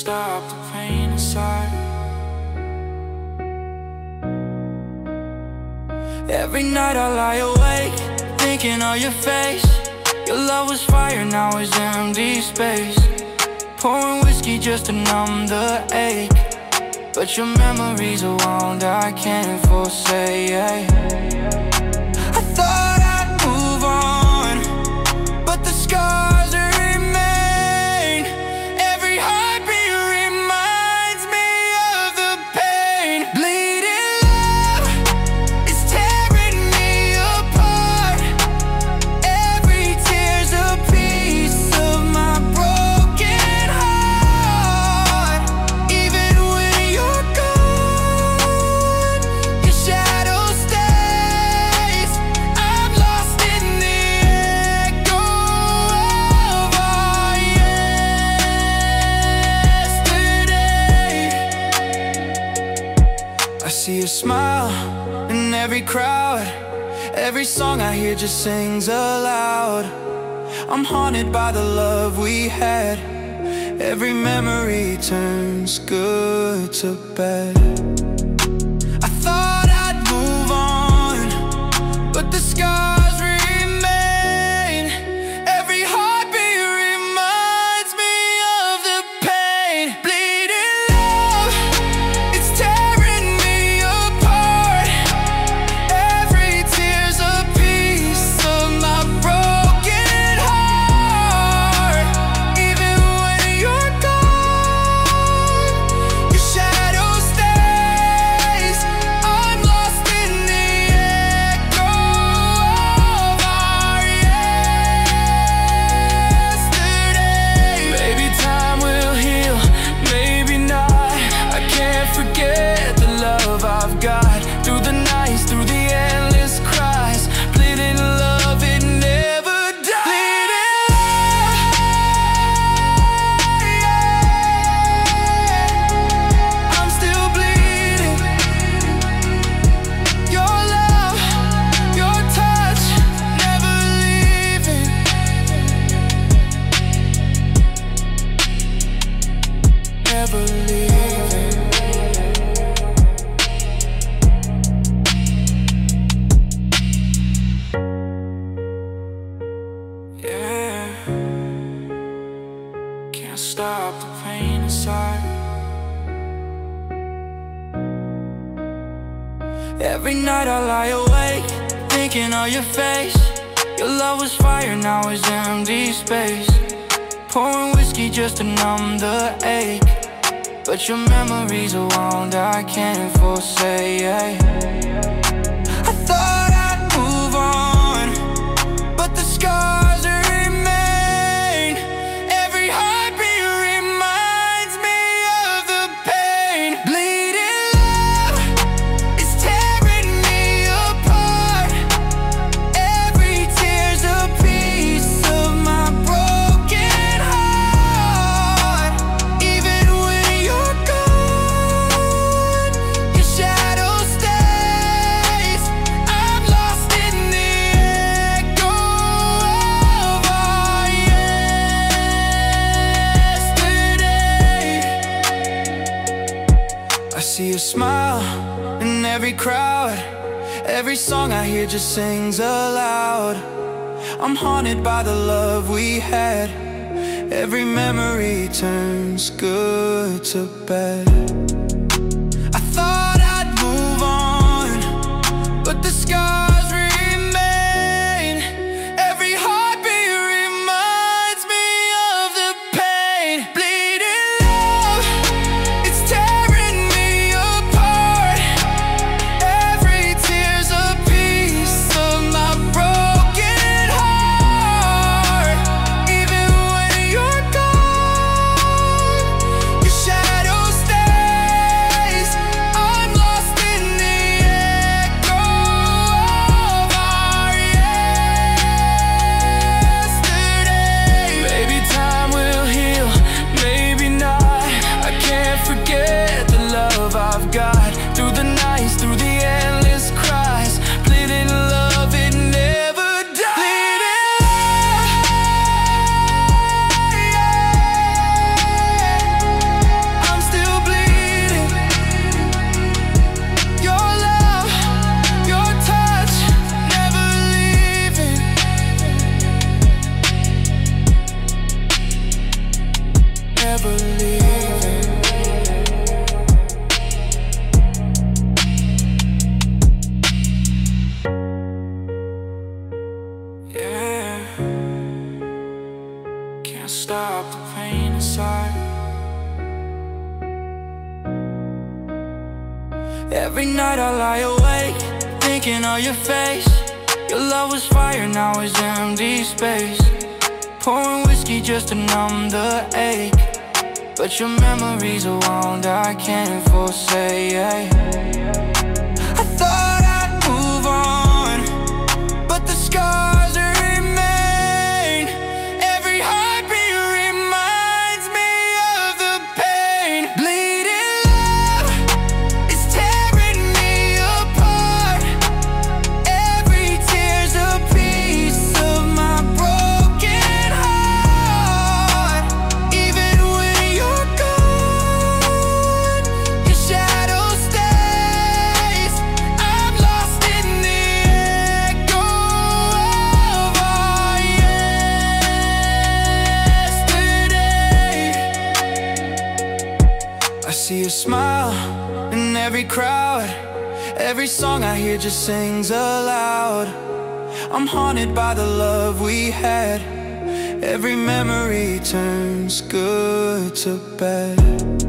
stop the pain inside. Every night I lie awake, thinking of your face. Your love was fire, now it's empty space. Pouring whiskey just to numb the ache. But your memories are one that I can't forsake. sings aloud. I'm haunted by the love we had. Every memory turns good to bad. I thought I'd move on But the sky praying. Every night I lie awake, thinking of your face. Your love was fire, now it's empty space. Pouring whiskey just to numb the ache. But your memories are wound I can't forsake. just sings aloud. I'm haunted by the love we had. Every memory turns good to bad. Stop the pain inside. Every night I lie awake, thinking of your face. Your love was fire, now it's empty space. Pouring whiskey just to numb the ache. But your memory's a wound I can't forsake. Sings aloud. I'm haunted by the love we had. Every memory turns good to bad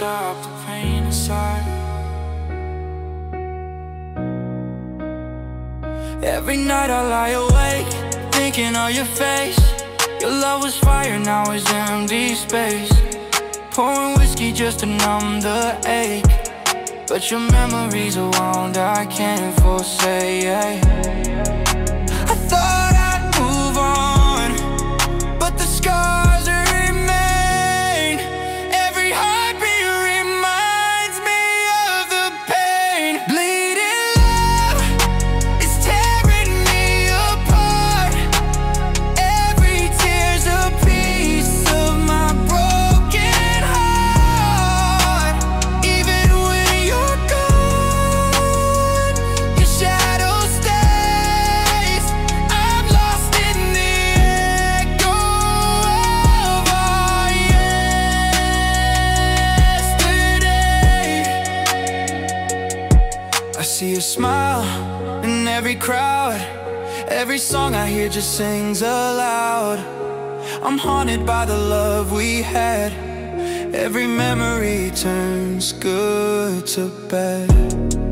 stop the pain inside. Every night I lie awake, thinking of your face. Your love was fire, now it's empty space. Pouring whiskey just to numb the ache. But your memory's a wound I can't forsake. Sings aloud. I'm haunted by the love we had. Every memory turns good to bad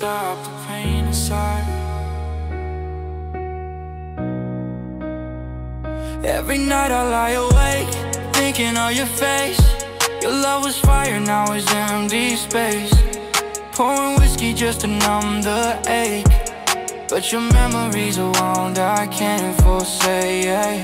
stop the pain inside. Every night I lie awake, thinking of your face. Your love was fire, now it's empty space. Pouring whiskey just to numb the ache. But your memory's a wound I can't forsake.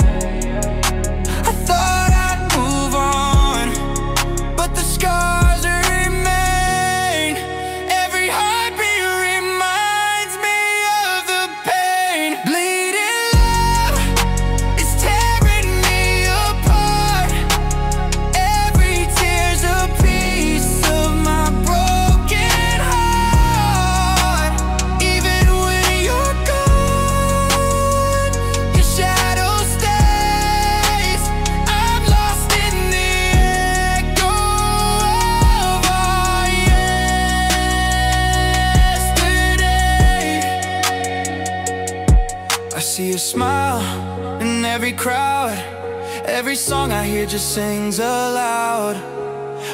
Sings aloud.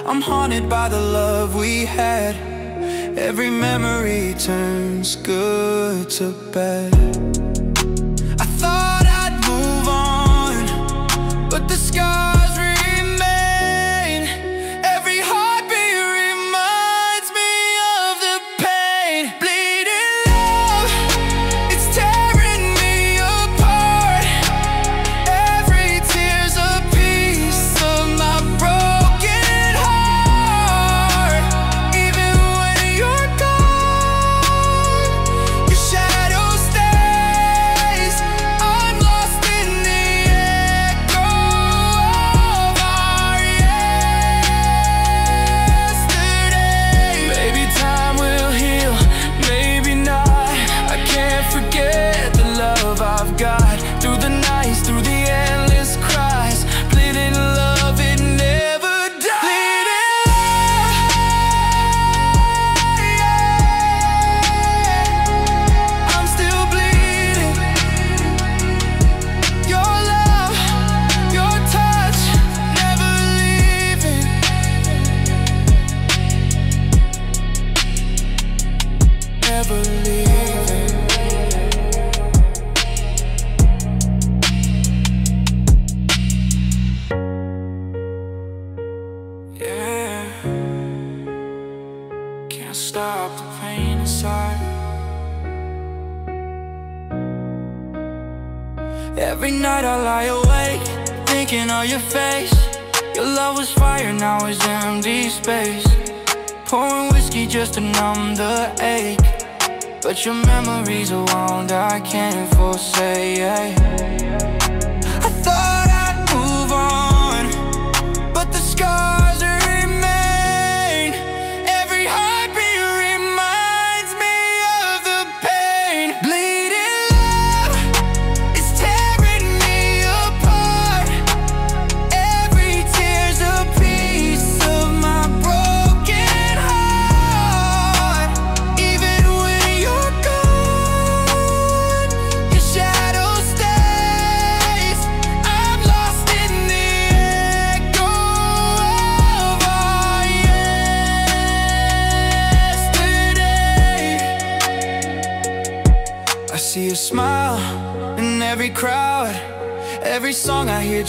I'm haunted by the love we had. Every memory turns good to bad. Can't Every night I lie awake, thinking of your face. Your love was fire, now it's empty space. Pouring whiskey just to numb the ache. But your memory's a wound I can't forsake.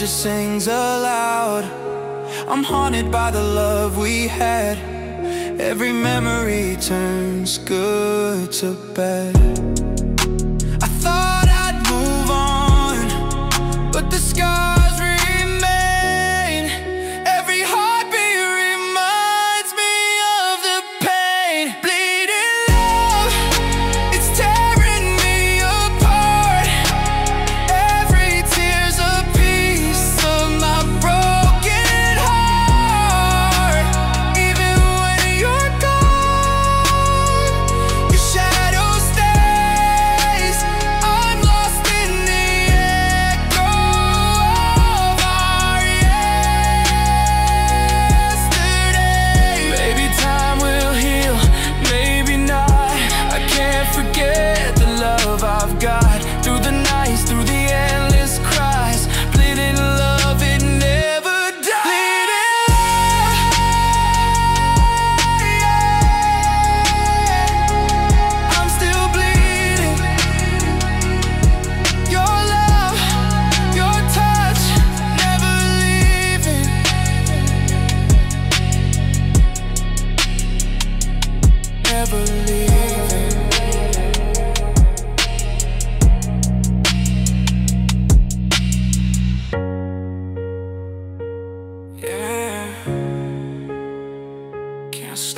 Sings aloud. I'm haunted by the love we had. Every memory turns good to bad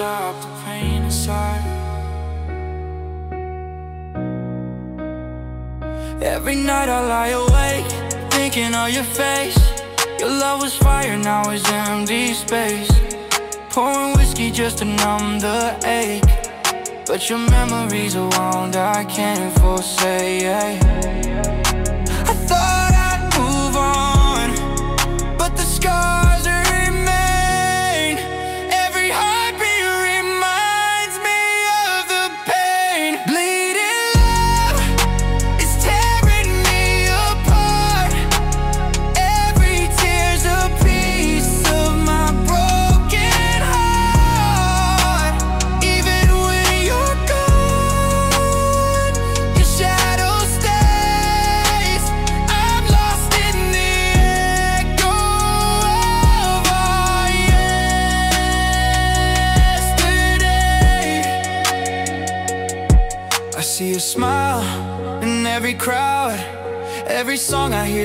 stop the pain inside. Every night I lie awake Thinking of your face. Your love was fire, now it's empty space. Pouring whiskey just to numb the ache. But your memories are wound I can't forsake.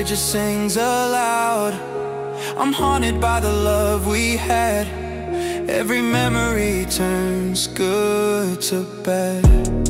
Just sings aloud. I'm haunted by the love we had. Every memory turns good to bad.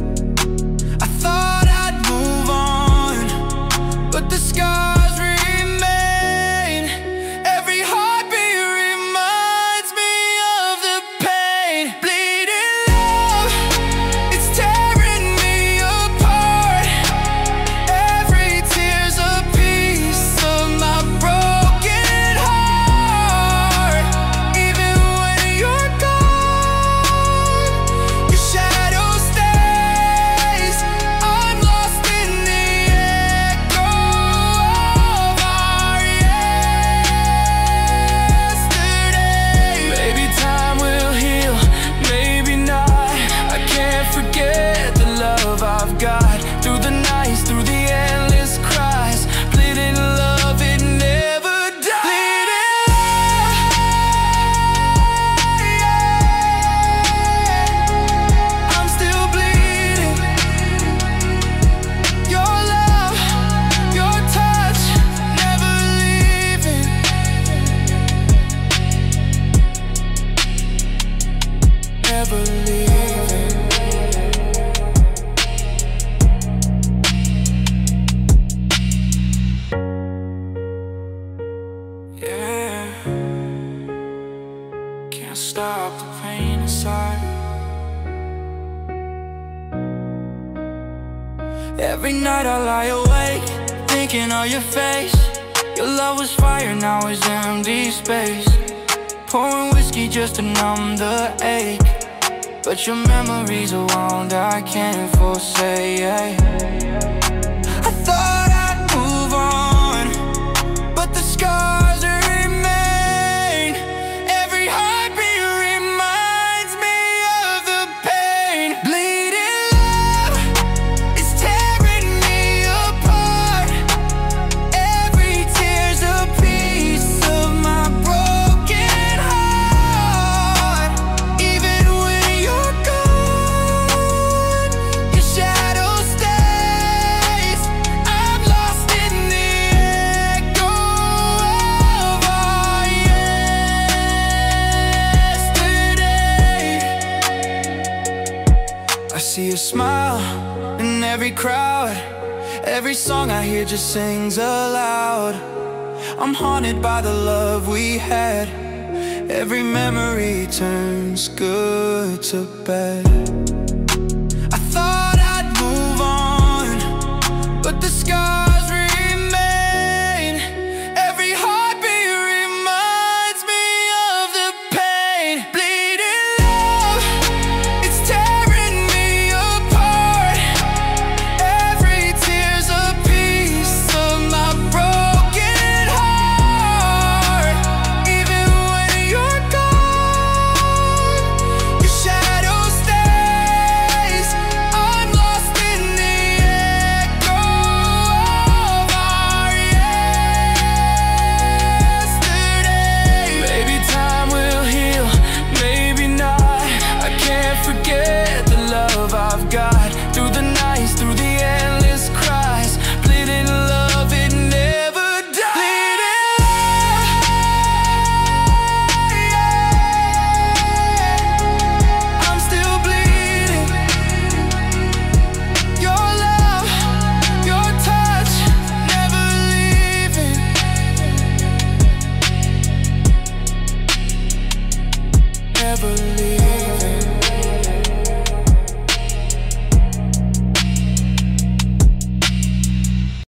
Can't stop the pain inside. Every night I lie awake, thinking of your face. Your love was fire, now it's empty space. Pouring whiskey just to numb the ache. But your memory's a wound I can't forsake. Just sings aloud. I'm haunted by the love we had. Every memory turns good to bad.